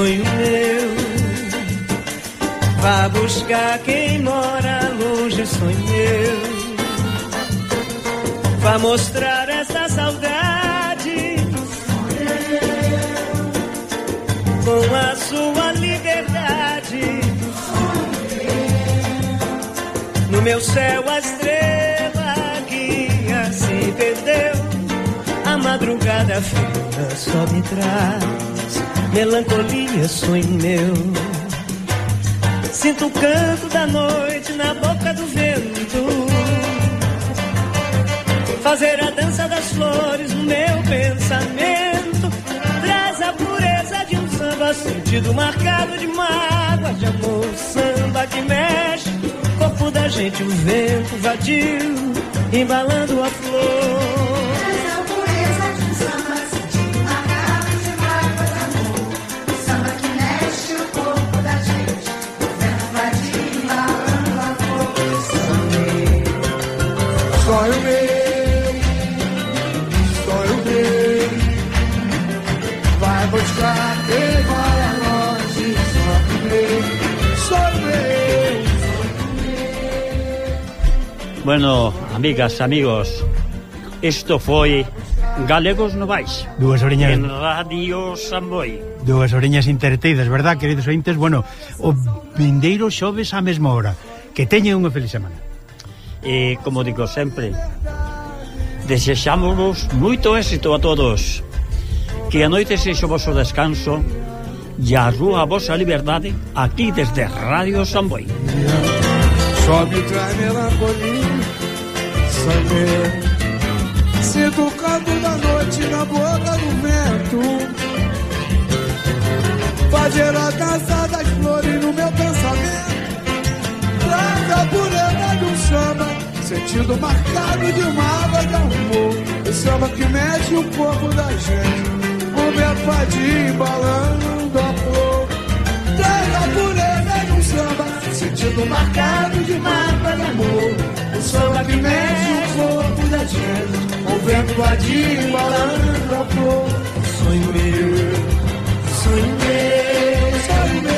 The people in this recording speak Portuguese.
sonho meu. Vá buscar quem mora longe, sonho meu. Vá mostrar essa saudade com a sua liberdade. No meu céu, a estrela guia se assim perdeu. A madrugada fria só me traz melancolia, sonho meu. Sinto o canto da noite na boca do vento. Fazer a dança das flores no meu pensamento. Traz a pureza de um samba, sentido marcado de mágoa, de amor. Samba que mexe, corpo da gente, o vento vadio, embalando a flor. Só eu mesmo, só eu mesmo. Vai buscar quem vai a longe, só eu só eu Bueno, amigas, amigos, isto foi Galegos Novais. Duas oriñas. En Radio Samboy. Duas oriñas intertidas, verdad, queridos ointes? Bueno, o vindeiro xoves á mesma hora. Que teñen unha feliz semana e, como digo sempre, desexámonos moito éxito a todos. Que a noite sexa o vosso descanso e a rúa a vosa liberdade aquí desde Radio Samboy. Só me traz melancolia, saber, sinto o canto da noite na boca do vento. Samba Sentido marcado de uma água de amor. O samba que mexe o corpo da gente O fadinho embalando a flor. Traz a pureza de um samba Sentido marcado de mágoa de amor. O samba que mexe o corpo da gente O vento embalando a flor. Sonho meu.